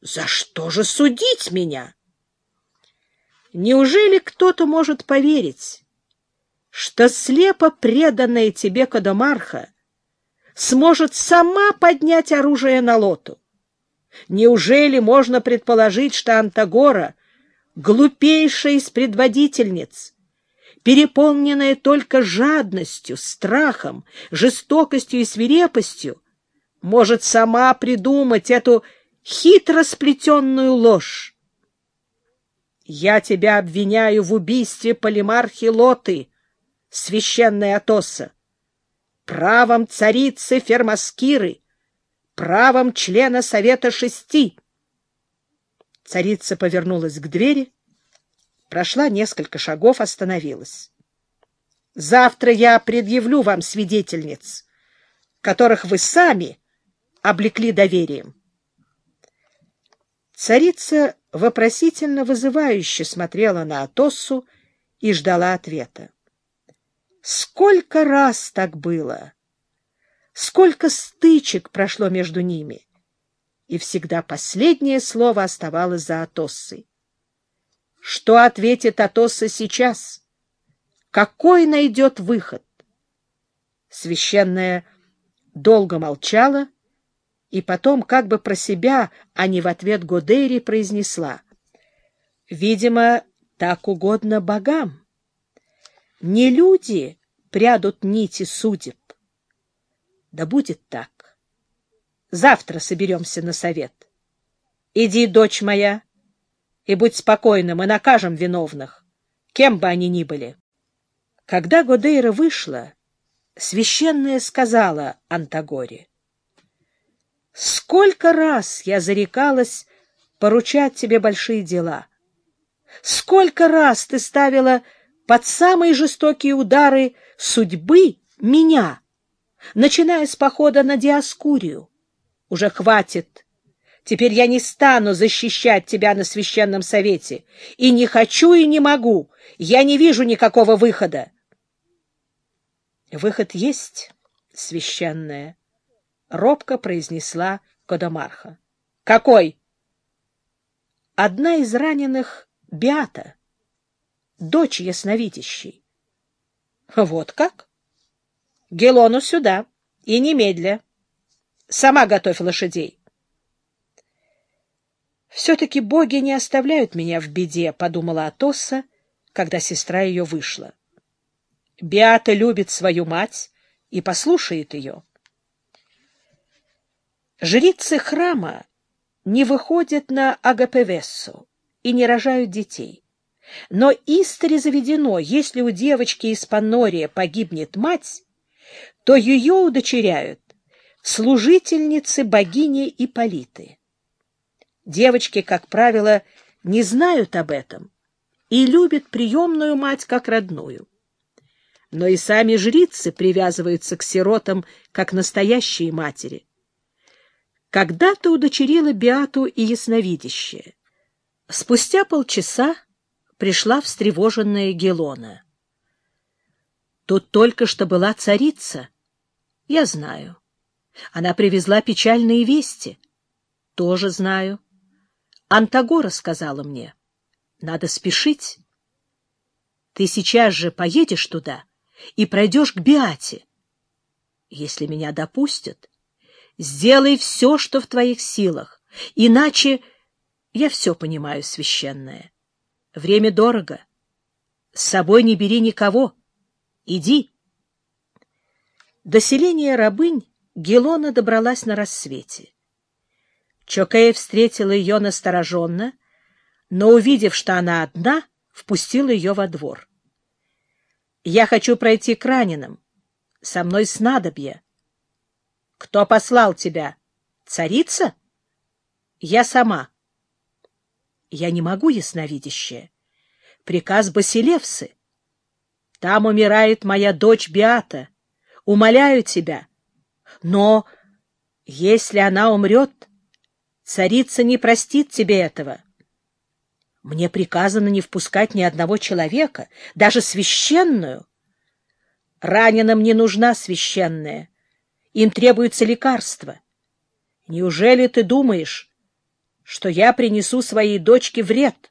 За что же судить меня? Неужели кто-то может поверить, что слепо преданная тебе Кадомарха сможет сама поднять оружие на лоту? Неужели можно предположить, что Антагора, глупейшая из предводительниц, переполненная только жадностью, страхом, жестокостью и свирепостью, может сама придумать эту хитро сплетенную ложь? Я тебя обвиняю в убийстве полимархи Лоты, священная Атоса, правом царицы Фермаскиры, правом члена Совета Шести. Царица повернулась к двери, прошла несколько шагов, остановилась. Завтра я предъявлю вам свидетельниц, которых вы сами облекли доверием. Царица вопросительно вызывающе смотрела на Атоссу и ждала ответа. Сколько раз так было! Сколько стычек прошло между ними! И всегда последнее слово оставалось за Атоссой. Что ответит Атосса сейчас? Какой найдет выход? Священная долго молчала и потом, как бы про себя, а не в ответ Годейри, произнесла. Видимо, так угодно богам. Не люди прядут нити судеб, да будет так. Завтра соберемся на совет. Иди, дочь моя, и будь спокойна, мы накажем виновных, кем бы они ни были. Когда Годейра вышла, священная сказала Антагоре, «Сколько раз я зарекалась поручать тебе большие дела! Сколько раз ты ставила под самые жестокие удары судьбы меня!» начиная с похода на Диаскурию. Уже хватит. Теперь я не стану защищать тебя на священном совете. И не хочу, и не могу. Я не вижу никакого выхода. Выход есть, священная, — робко произнесла Кодомарха. Какой? Одна из раненых — Биата, дочь ясновидящей. Вот как? Гелону сюда. И немедля. Сама готовь лошадей. «Все-таки боги не оставляют меня в беде», — подумала Атосса, когда сестра ее вышла. Биата любит свою мать и послушает ее. Жрицы храма не выходят на Агапевессу и не рожают детей. Но истори заведено, если у девочки из Панория погибнет мать, то ее удочеряют служительницы богини Иполиты. Девочки, как правило, не знают об этом и любят приемную мать как родную. Но и сами жрицы привязываются к сиротам, как настоящие матери. Когда-то удочерила Биату и ясновидящее. Спустя полчаса пришла встревоженная Гелона. Тут только что была царица. Я знаю. Она привезла печальные вести. Тоже знаю. Антагора сказала мне. Надо спешить. Ты сейчас же поедешь туда и пройдешь к Биате. Если меня допустят, сделай все, что в твоих силах, иначе я все понимаю, священное. Время дорого. С собой не бери никого. Иди. До селения рабынь Гелона добралась на рассвете. Чокея встретила ее настороженно, но, увидев, что она одна, впустила ее во двор. — Я хочу пройти к раненым. Со мной снадобье. — Кто послал тебя? Царица? — Я сама. — Я не могу, ясновидящая. Приказ Басилевсы. Там умирает моя дочь Биата. Умоляю тебя. Но если она умрет, царица не простит тебе этого. Мне приказано не впускать ни одного человека, даже священную. Раненым не нужна священная. Им требуется лекарство. Неужели ты думаешь, что я принесу своей дочке вред.